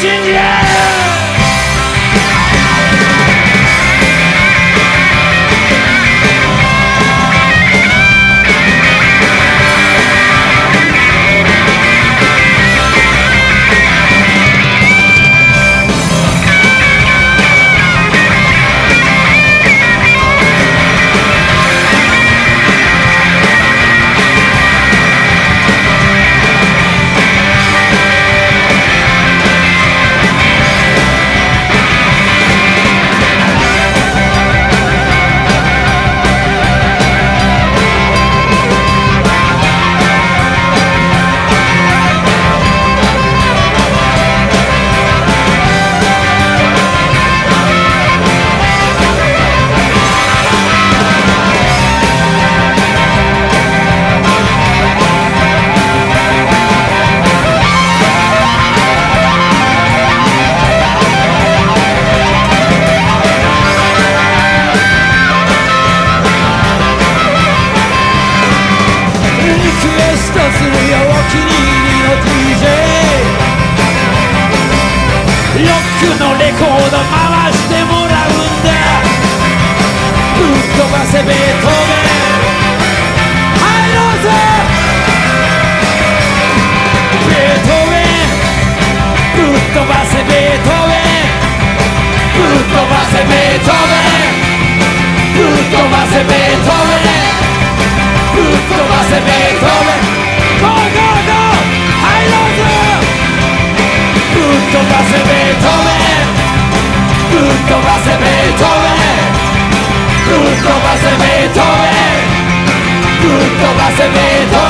Vision, yeah! ックのレコード回してもらうんだぶっ飛ばせベートーベン。入ろうぜ。ベートーベン。ぶっ飛ばせベートーベン。ぶっ飛ばせベートーベン。ぶっ飛ばせベートーベン。ぶっ飛ばせベートーベン。se vedo